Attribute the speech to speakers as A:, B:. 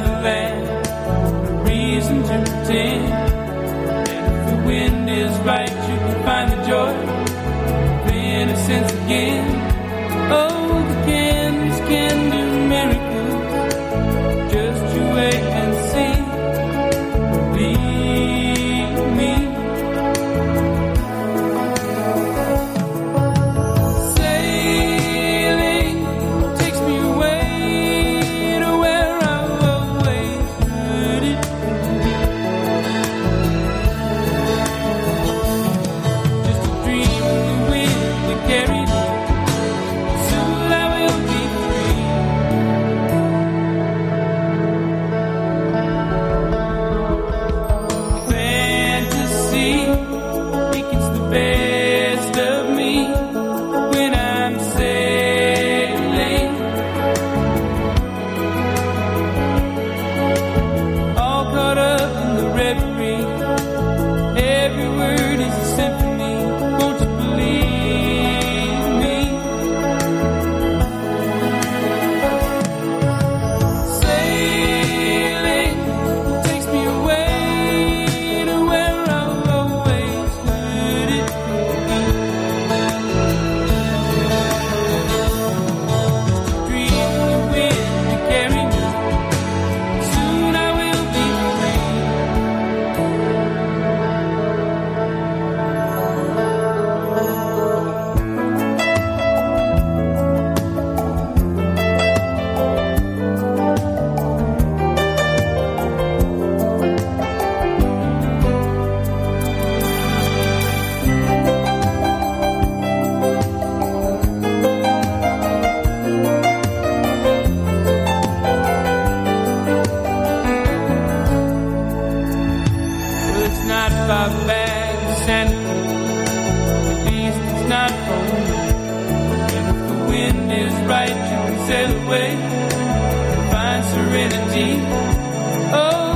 A: never last. No reason to pretend. And if the wind is right, you can find the joy. away and find serenity. Oh.